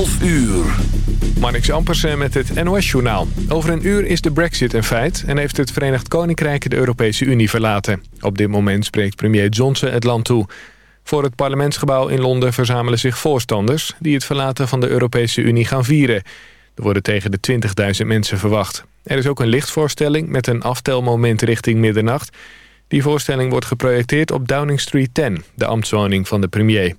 12 uur. Marnix Ampersen met het NOS-journaal. Over een uur is de brexit een feit... en heeft het Verenigd Koninkrijk de Europese Unie verlaten. Op dit moment spreekt premier Johnson het land toe. Voor het parlementsgebouw in Londen verzamelen zich voorstanders... die het verlaten van de Europese Unie gaan vieren. Er worden tegen de 20.000 mensen verwacht. Er is ook een lichtvoorstelling met een aftelmoment richting middernacht. Die voorstelling wordt geprojecteerd op Downing Street 10... de ambtswoning van de premier.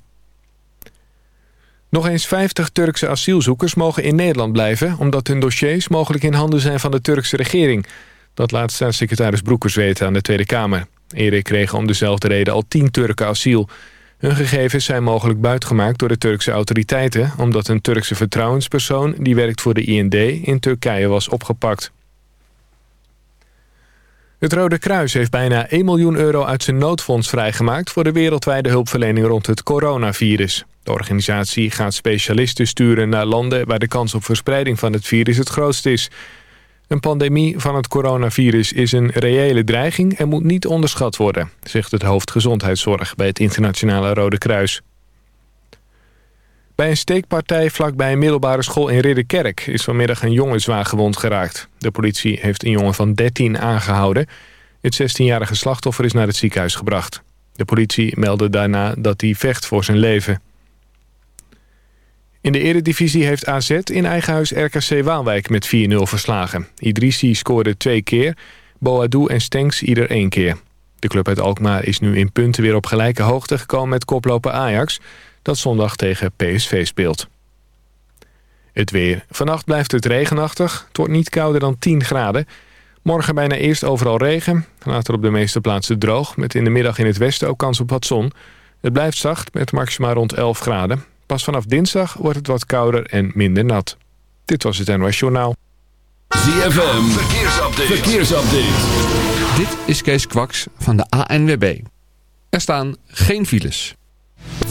Nog eens 50 Turkse asielzoekers mogen in Nederland blijven... omdat hun dossiers mogelijk in handen zijn van de Turkse regering. Dat laat staatssecretaris Broekers weten aan de Tweede Kamer. Eerder kregen om dezelfde reden al 10 Turken asiel. Hun gegevens zijn mogelijk buitgemaakt door de Turkse autoriteiten... omdat een Turkse vertrouwenspersoon die werkt voor de IND in Turkije was opgepakt. Het Rode Kruis heeft bijna 1 miljoen euro uit zijn noodfonds vrijgemaakt... voor de wereldwijde hulpverlening rond het coronavirus. De organisatie gaat specialisten sturen naar landen... waar de kans op verspreiding van het virus het grootst is. Een pandemie van het coronavirus is een reële dreiging... en moet niet onderschat worden, zegt het hoofd gezondheidszorg... bij het Internationale Rode Kruis. Bij een steekpartij vlakbij een middelbare school in Ridderkerk... is vanmiddag een jongen zwaar gewond geraakt. De politie heeft een jongen van 13 aangehouden. Het 16-jarige slachtoffer is naar het ziekenhuis gebracht. De politie meldde daarna dat hij vecht voor zijn leven. In de eredivisie heeft AZ in eigen huis RKC Waalwijk met 4-0 verslagen. Idrissi scoorde twee keer, Boadou en Stenks ieder één keer. De club uit Alkmaar is nu in punten weer op gelijke hoogte gekomen met koploper Ajax... dat zondag tegen PSV speelt. Het weer. Vannacht blijft het regenachtig. Het wordt niet kouder dan 10 graden. Morgen bijna eerst overal regen. Later op de meeste plaatsen droog. Met in de middag in het westen ook kans op wat zon. Het blijft zacht met maximaal rond 11 graden. Pas vanaf dinsdag wordt het wat kouder en minder nat. Dit was het NOS Journaal. ZFM, verkeersupdate. verkeersupdate. Dit is Kees Kwaks van de ANWB. Er staan geen files.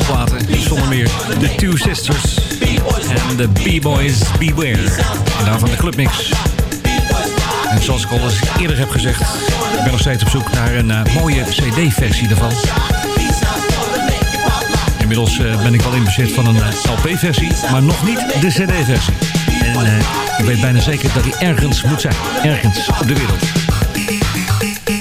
80 jaren platen. Zonder meer de Two Sisters en de B-Boys Beware. En daarvan de Clubmix. En zoals ik al eens eerder heb gezegd, ik ben nog steeds op zoek naar een uh, mooie cd-versie daarvan. Inmiddels uh, ben ik wel in bezit van een uh, LP-versie, maar nog niet de cd-versie. En ik weet bijna zeker dat die ergens moet zijn. Ergens op de wereld.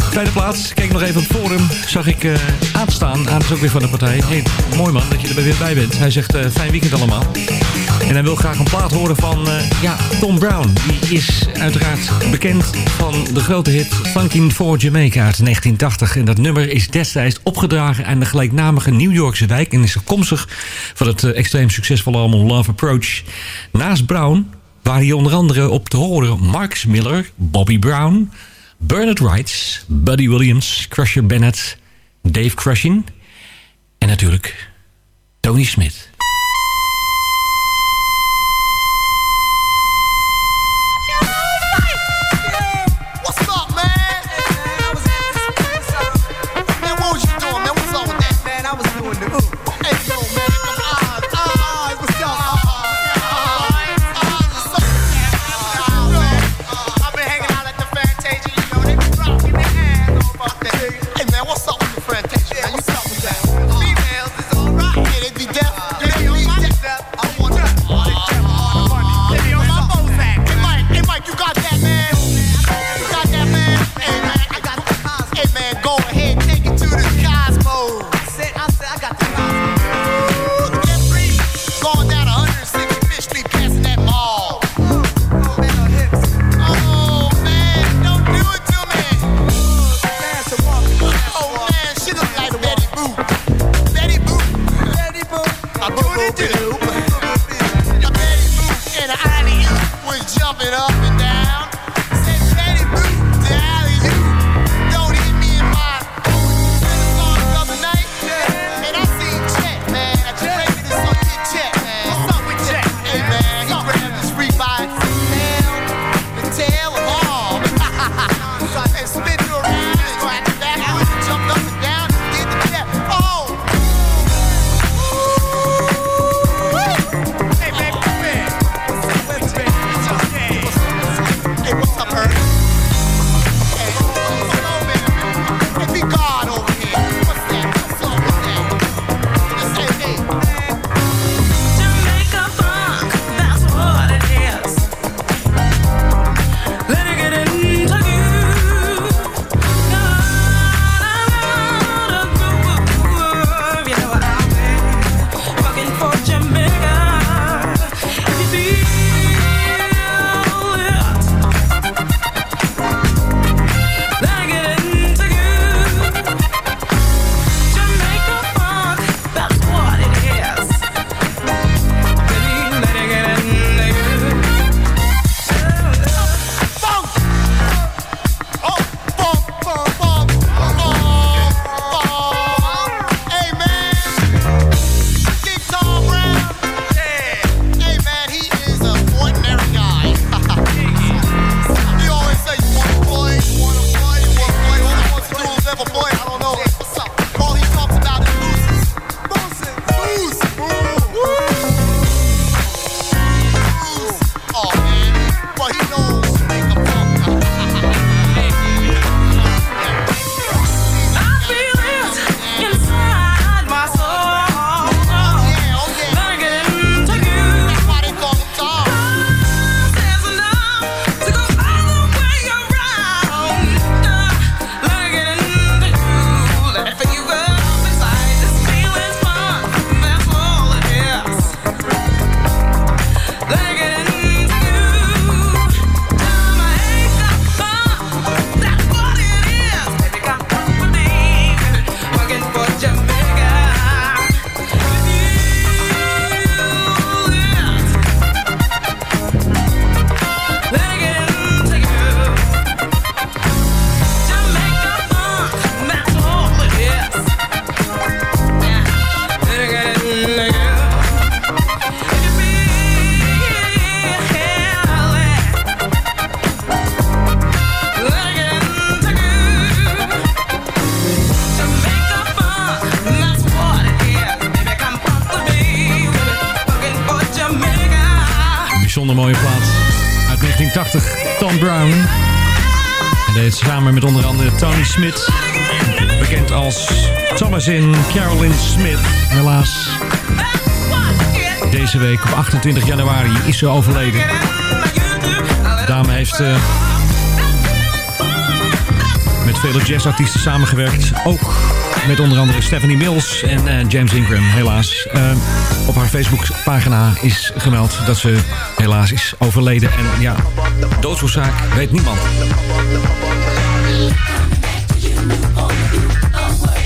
Tweede plaats, kijk nog even op het forum, zag ik uh, aanstaan. Aan is ook weer van de partij. Hey, mooi man dat je er weer bij bent. Hij zegt uh, fijn weekend allemaal. En hij wil graag een plaat horen van uh, ja, Tom Brown. Die is uiteraard bekend van de grote hit Funkin' for Jamaica uit 1980. En dat nummer is destijds opgedragen aan de gelijknamige New Yorkse wijk... en is afkomstig van het extreem succesvolle album Love Approach. Naast Brown waren hier onder andere op te horen Marcus Miller, Bobby Brown... Bernard Wright, Buddy Williams, Crusher Bennett, Dave Crushing en natuurlijk Tony Smith. Bekend als Thomasin Carolyn Smith. Helaas. Deze week op 28 januari is ze overleden. De dame heeft uh, met vele jazzartiesten samengewerkt. Ook met onder andere Stephanie Mills en uh, James Ingram, helaas. Uh, op haar Facebookpagina is gemeld dat ze helaas is overleden. En ja, doodsoorzaak weet niemand. you, on you.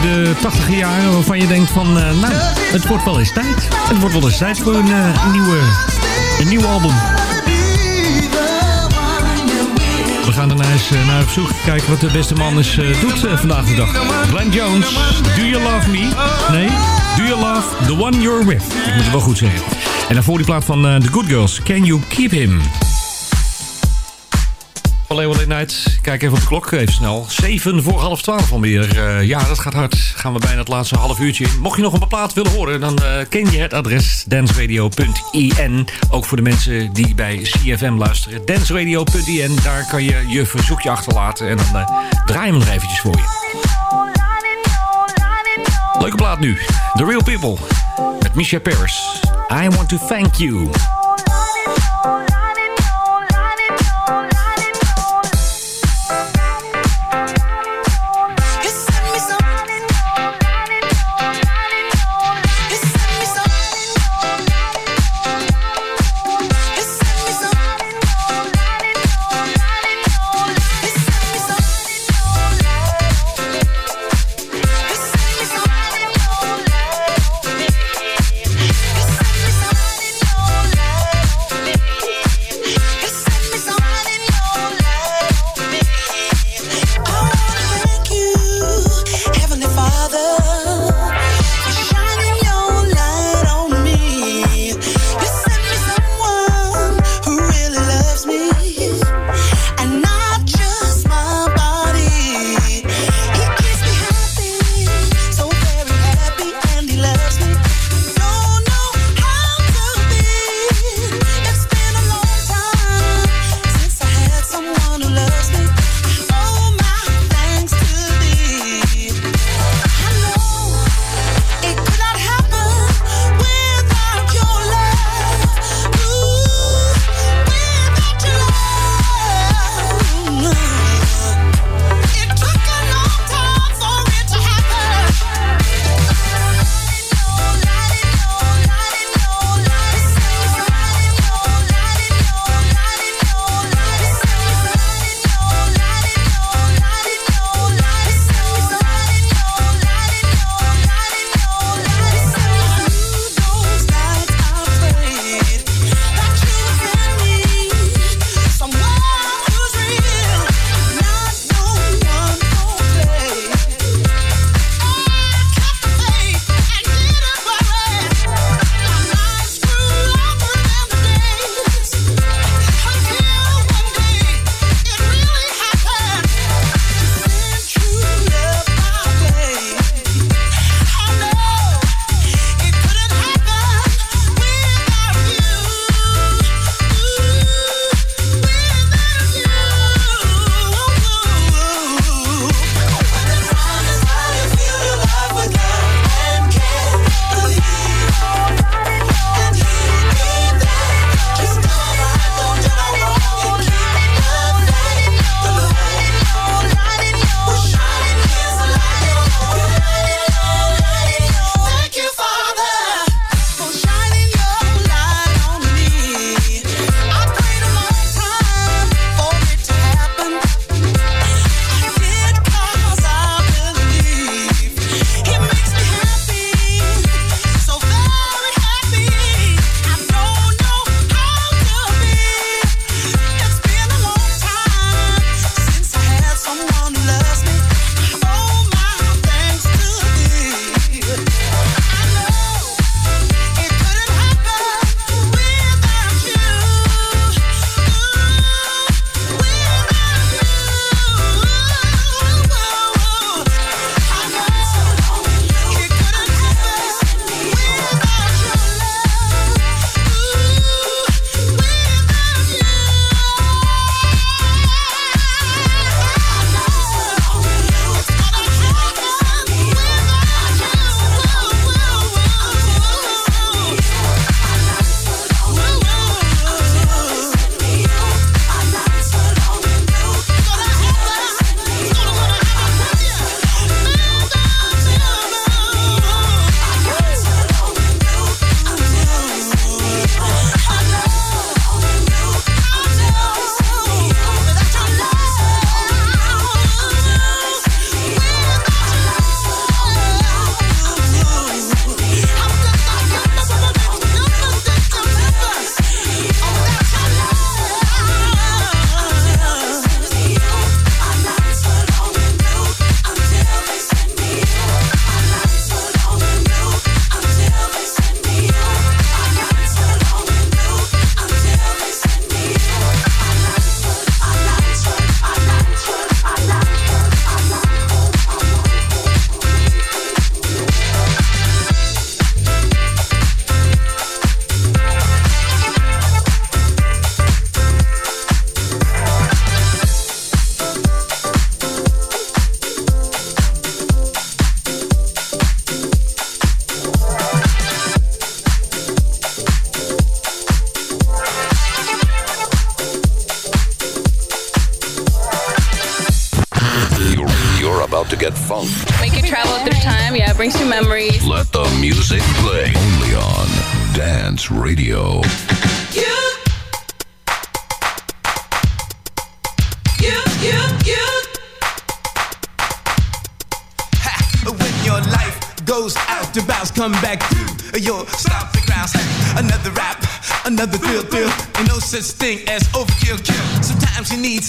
De 80 jaren waarvan je denkt van, uh, nou, het wordt wel eens tijd. Het wordt wel eens tijd voor een, uh, nieuwe, een nieuw album. We gaan daarna eens uh, naar op zoek kijken wat de beste man is, doet vandaag de dag. Glenn Jones, Do You Love Me? Nee, Do You Love The One You're With? Ik moet het wel goed zeggen. En daarvoor die plaat van The Good Girls, Can You Keep Him? Leeuwen Night. Kijk even op de klok, even snel. 7 voor half 12 alweer. Uh, ja, dat gaat hard. Gaan we bijna het laatste half uurtje in. Mocht je nog een plaat willen horen, dan uh, ken je het adres dansradio.in. Ook voor de mensen die bij CFM luisteren. dansradio.in, daar kan je je verzoekje achterlaten. En dan uh, draaien we nog eventjes voor je. Leuke plaat nu. The Real People. Met Misha Paris. I want to thank you.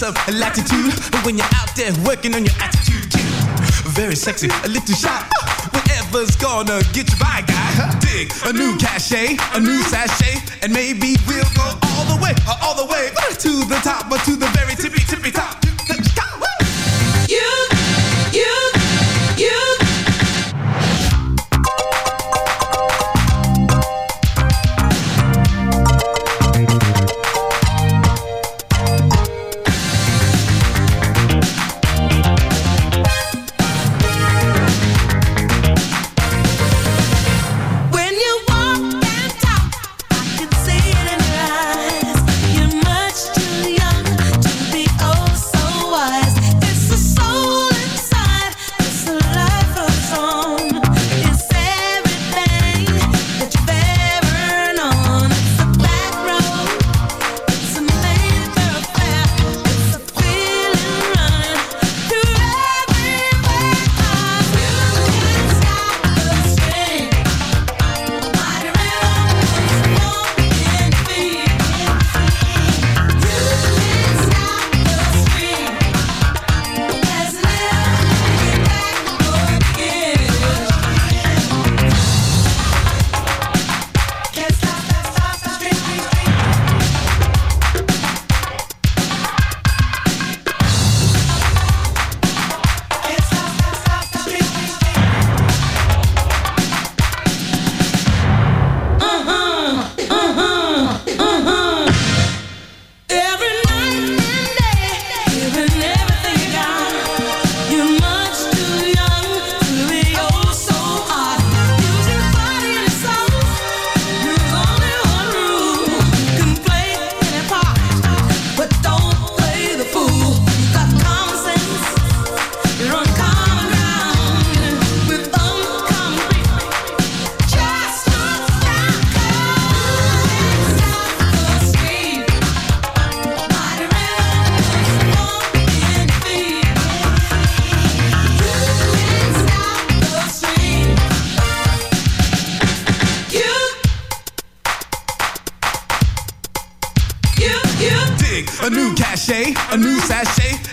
You latitude, when you're out there working on your attitude. Very sexy, a little shot. Whatever's gonna get you by, guy. Dig a new cachet, a new sachet, and maybe we'll go all the way, all the way to the top, but to the very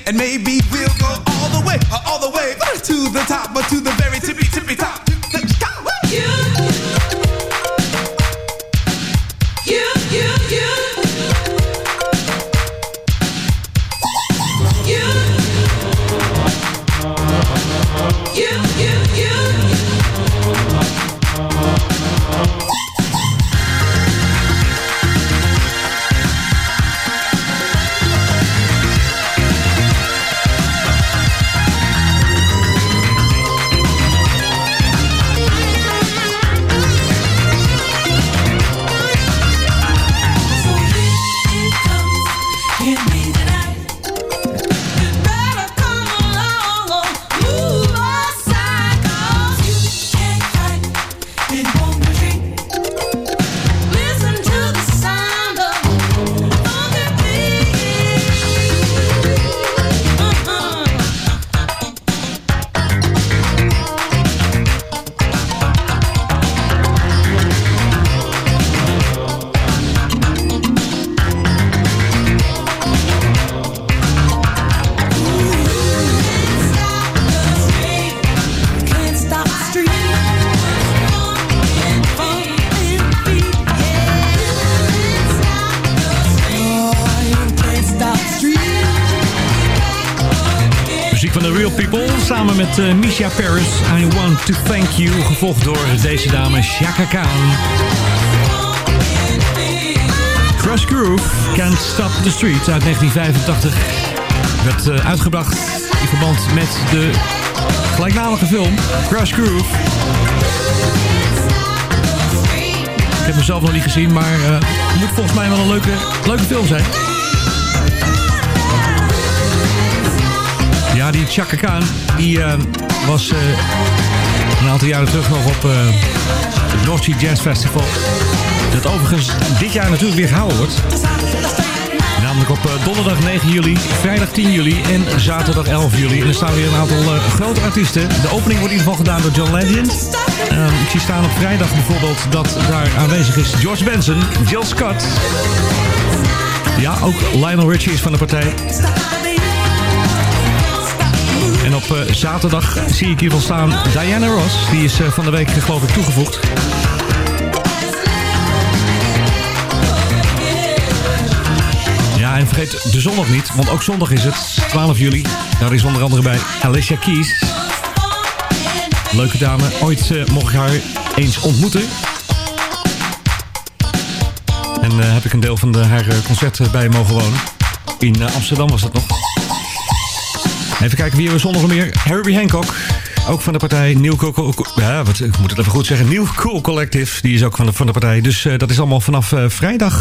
and maybe we'll go all the way, all the way to the top, but to the very tippy tippy top. Misha Paris. I Want To Thank You. Gevolgd door deze dame Shaka Khan. Crush Groove, Can't Stop The Streets uit 1985. Werd uh, uitgebracht in verband met de gelijknamige film Crush Groove. Ik heb mezelf nog niet gezien, maar uh, het moet volgens mij wel een leuke, leuke film zijn. Die Chaka Khan, die uh, was uh, een aantal jaren terug nog op uh, het North Sea Jazz Festival. Dat overigens dit jaar natuurlijk weer gehouden wordt. Namelijk op donderdag 9 juli, vrijdag 10 juli en zaterdag 11 juli. En er staan weer een aantal grote artiesten. De opening wordt in ieder geval gedaan door John Legend. ik zie staan op vrijdag bijvoorbeeld dat daar aanwezig is George Benson, Jill Scott... Ja, ook Lionel Richie is van de partij. Op uh, zaterdag zie ik hiervan staan Diana Ross. Die is uh, van de week geloof ik toegevoegd. Ja, en vergeet de zondag niet, want ook zondag is het, 12 juli. Daar is onder andere bij Alicia Keys. Leuke dame, ooit uh, mocht ik haar eens ontmoeten. En heb ik een deel van de, haar concert bij mogen wonen. In Amsterdam was dat nog. Even kijken wie we zondag meer. Herbie Hancock. Ook van de partij Nieuw Cool... Ja, wat, ik moet het even goed zeggen. Nieuw Cool Collective. Die is ook van de, van de partij. Dus uh, dat is allemaal vanaf uh, vrijdag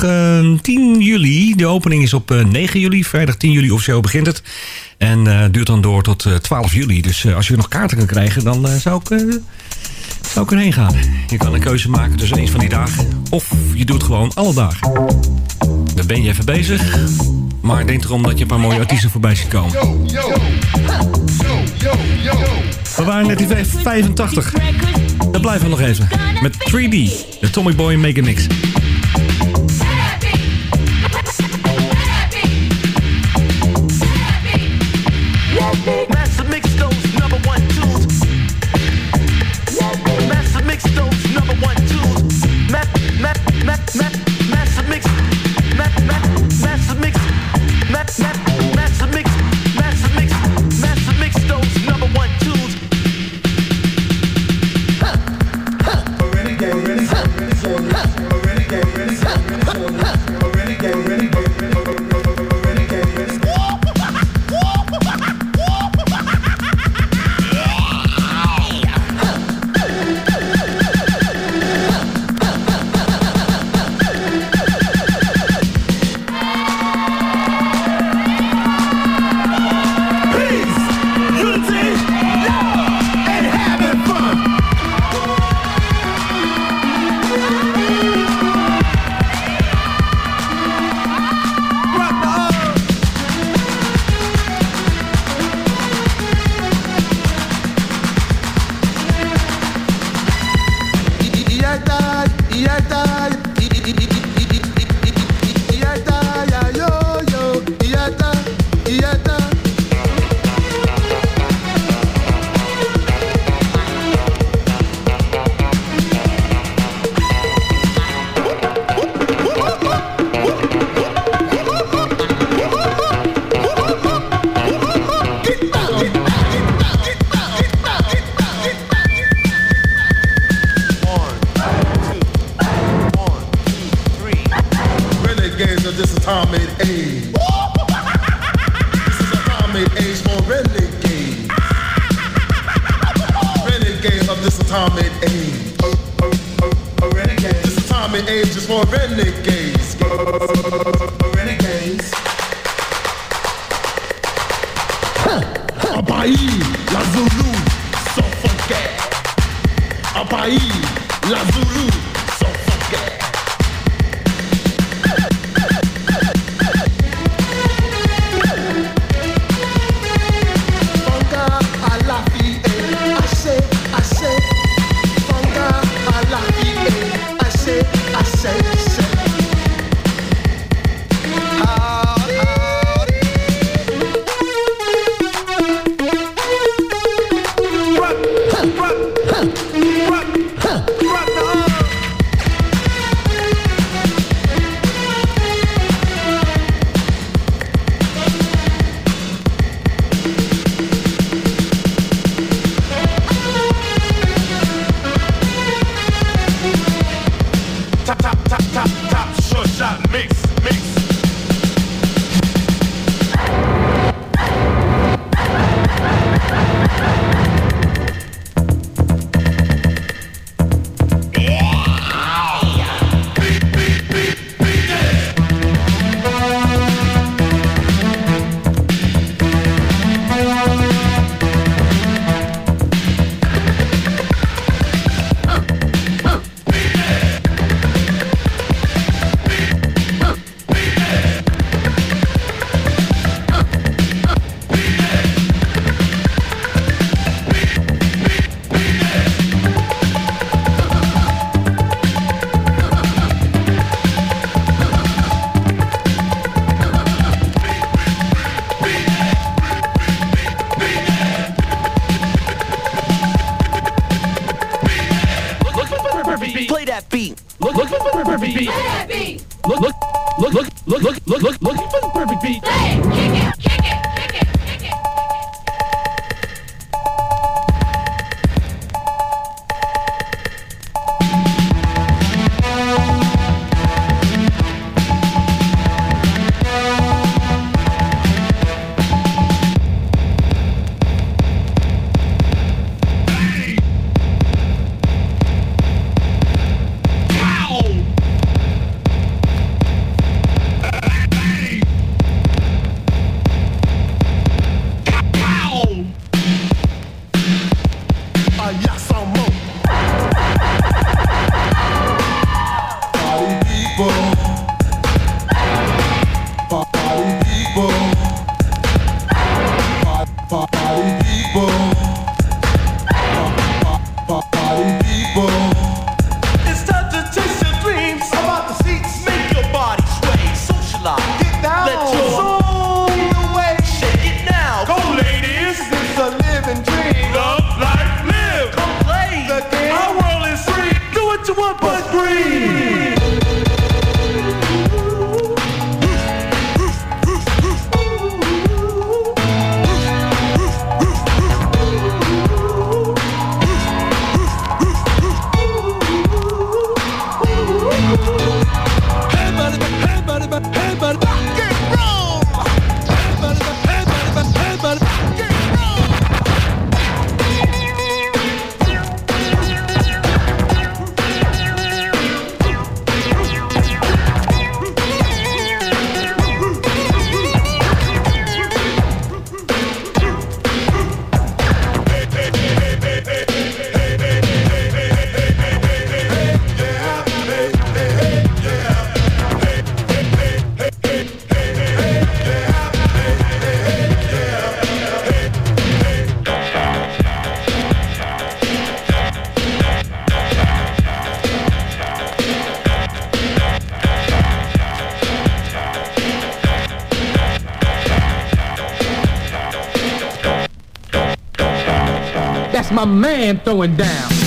10 juli. De opening is op 9 juli. Vrijdag 10 juli officieel begint het. En duurt dan door tot 12 juli. Dus als je nog kaarten kan krijgen, dan zou ik zou ik erheen gaan. Je kan een keuze maken tussen eens van die dagen. Of je doet gewoon alle dagen. Dan ben je even bezig. Maar denk erom dat je een paar mooie artiesten voorbij ziet komen. We waren net in 85. Dan blijven we nog even. Met 3D. De Tommy Boy Mega Mix. aims is for renegades. Perfect beat. Look, look, look, look, look, look, look, look, looking for the perfect beat. Kick it, my man throwing down.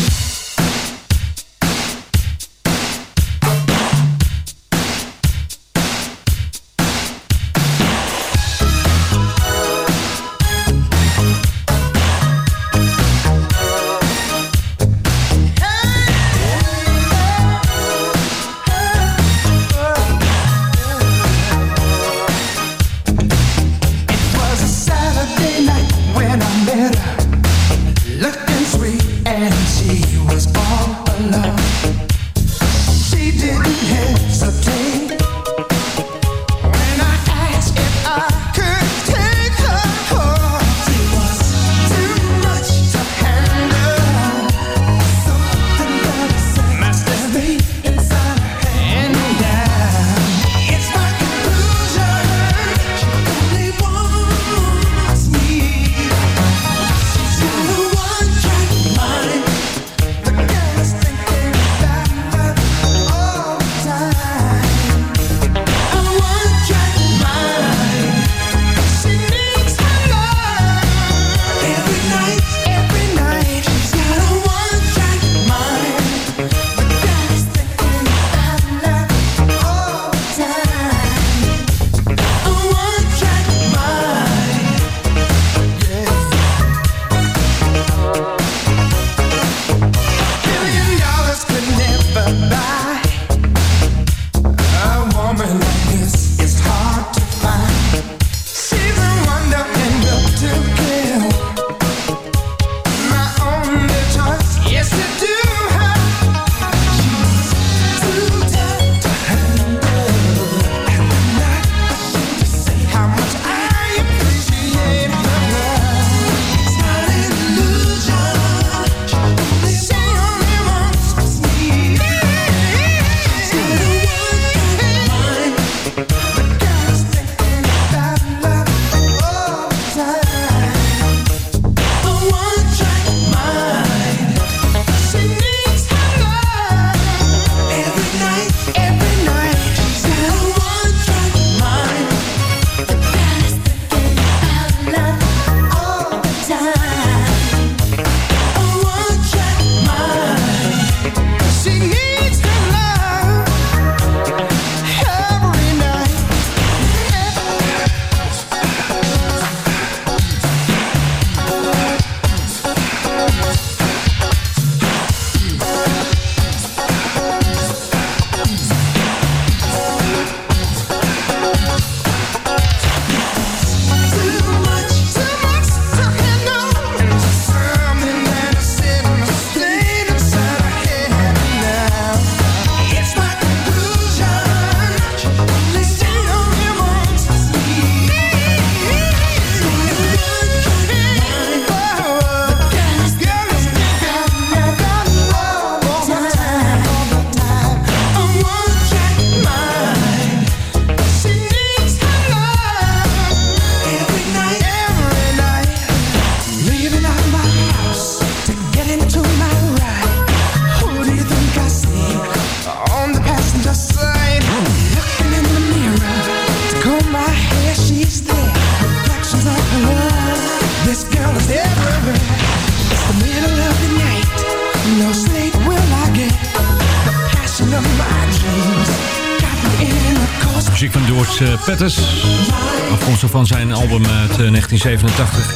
Afkomstig van zijn album uit eh, 1987.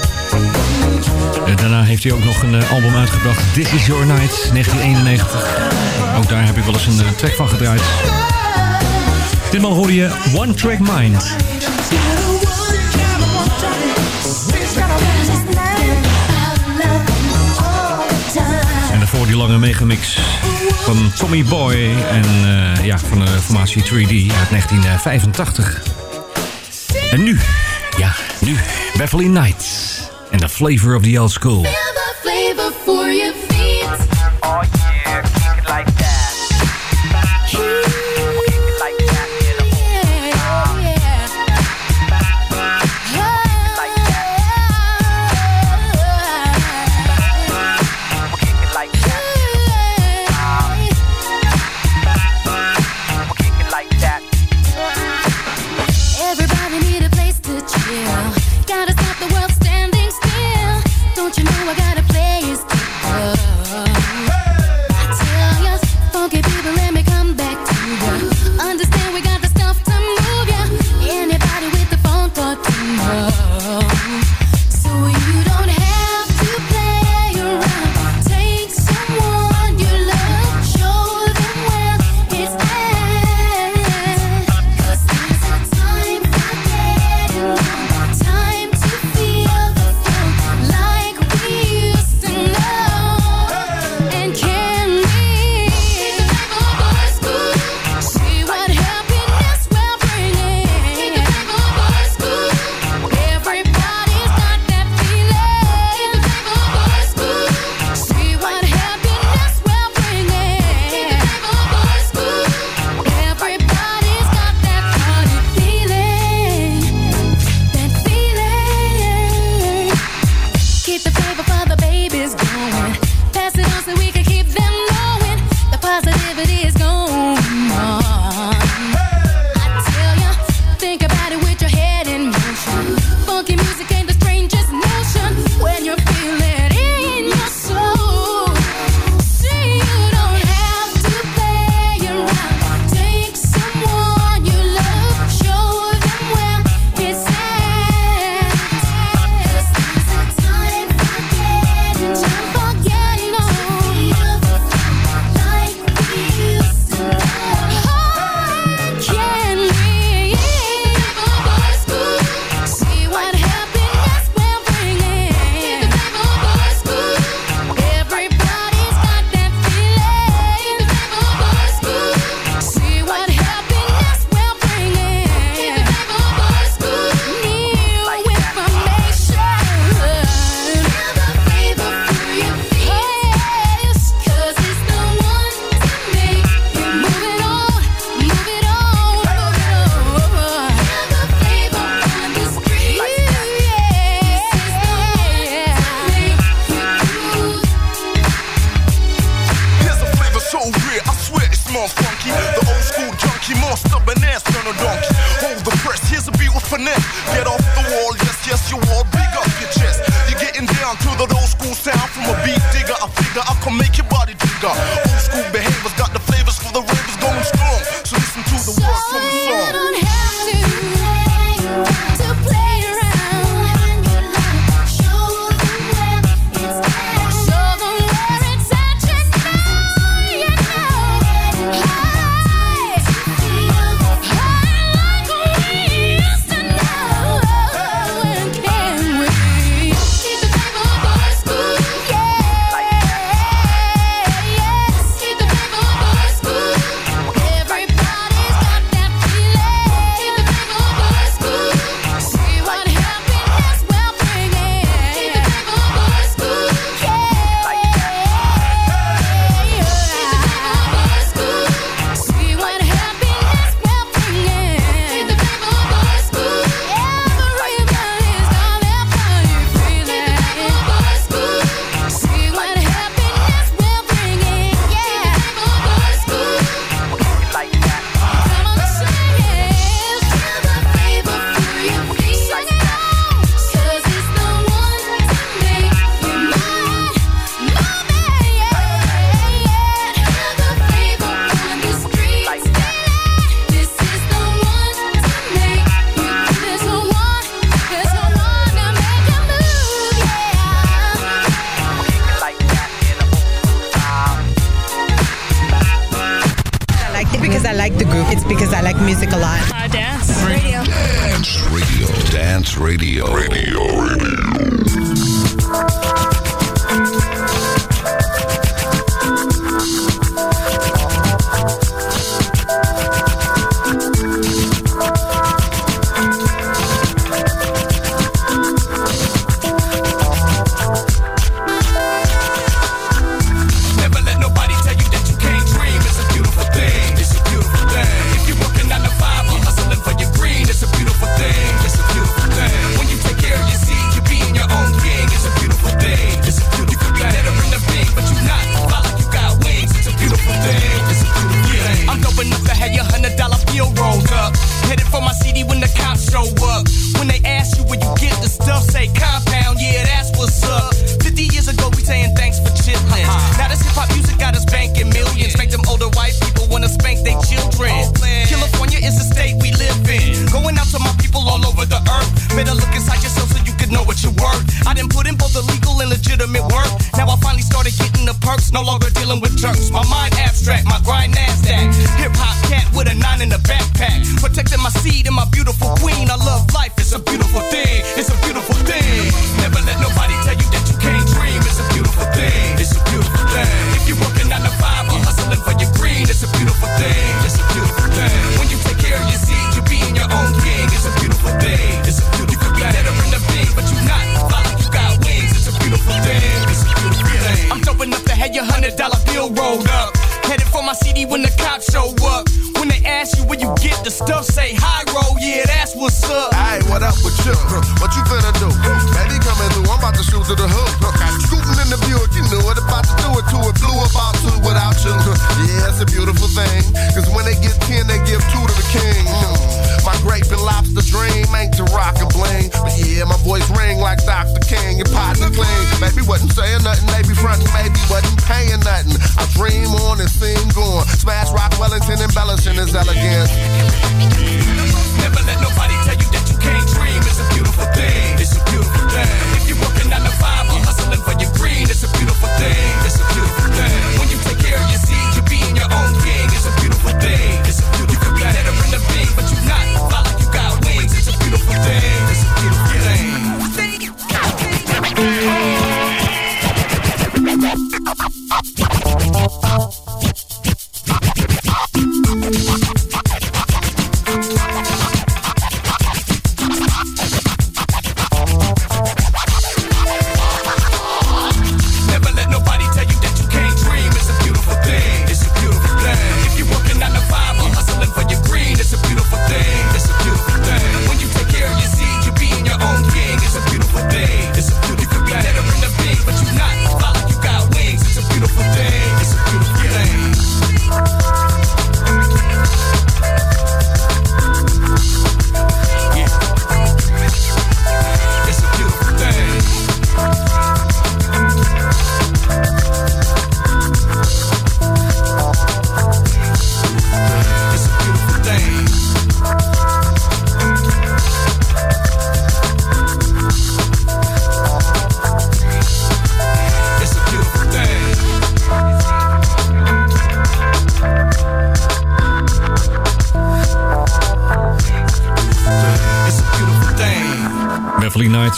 Daarna heeft hij ook nog een eh, album uitgebracht. This is Your Night, 1991. Ook daar heb ik wel eens een eh, track van gedraaid. Ditmaal hoor je One Track Mind. En daarvoor die lange megamix van Tommy Boy en ja, van de formatie 3D uit 1985. En nu, ja, nu, Beverly Knights en The Flavor of the Old School.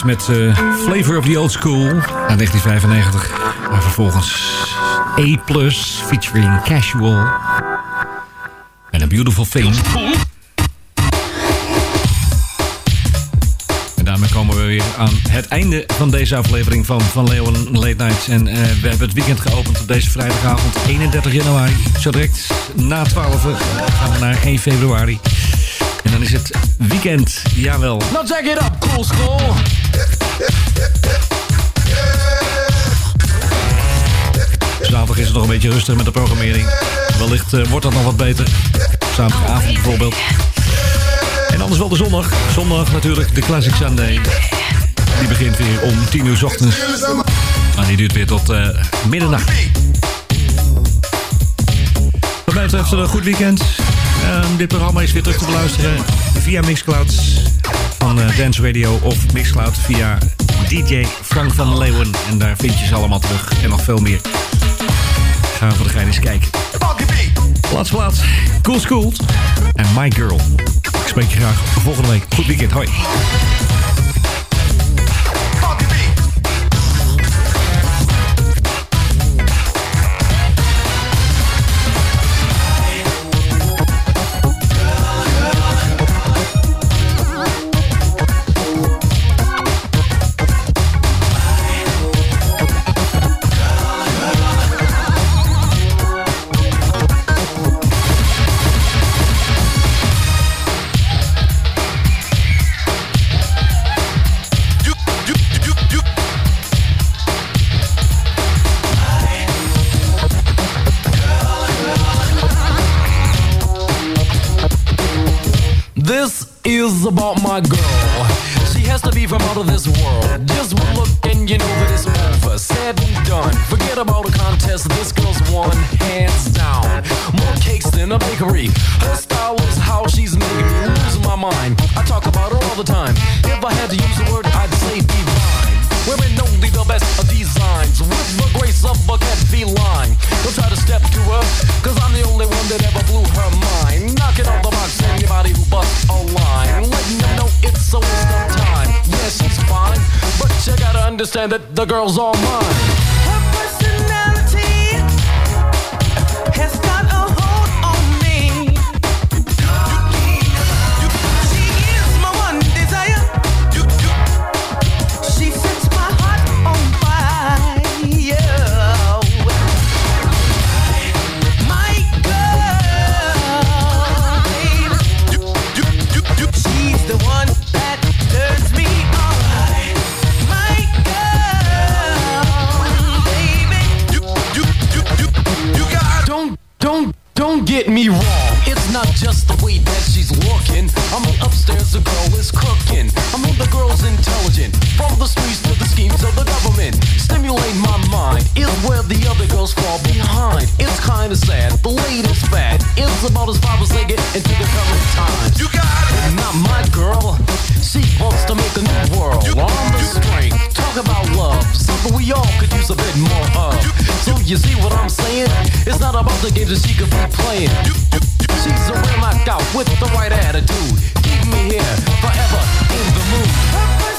met eh, Flavor of the Old School uit 1995. En vervolgens A+, featuring Casual. En A Beautiful Thing. En daarmee komen we weer aan het einde van deze aflevering van Van Leeuwen Late Nights. En eh, we hebben het weekend geopend op deze vrijdagavond 31 januari. Zo direct na 12 gaan we naar 1 februari. En dan is het weekend, jawel. Now check it up, cool school. Zaterdag is het nog een beetje rustig met de programmering. Wellicht eh, wordt dat nog wat beter. Zaterdagavond bijvoorbeeld. En anders wel de zondag. Zondag natuurlijk de Classic Sunday. Die begint weer om 10 uur s ochtends. Maar die duurt weer tot eh, middernacht. Wat mij betreft een goed weekend. Dit programma is weer terug te beluisteren via Mixcloud van Dance Radio of Mixcloud via DJ Frank van Leeuwen. En daar vind je ze allemaal terug en nog veel meer. Gaan we voor de gein eens kijken. Laatste plaats. Cool School en My Girl. Ik spreek je graag volgende week. Goed weekend. Hoi. girl. She has to be from out of this world The girls all songs about they get into the current times. You got it. Not my girl. She wants to make a new world you, on the string. Talk about love, something we all could use a bit more of. So you see what I'm saying? It's not about the games that she could be playing. She's a real knockout with the right attitude. Keep me here forever in the mood.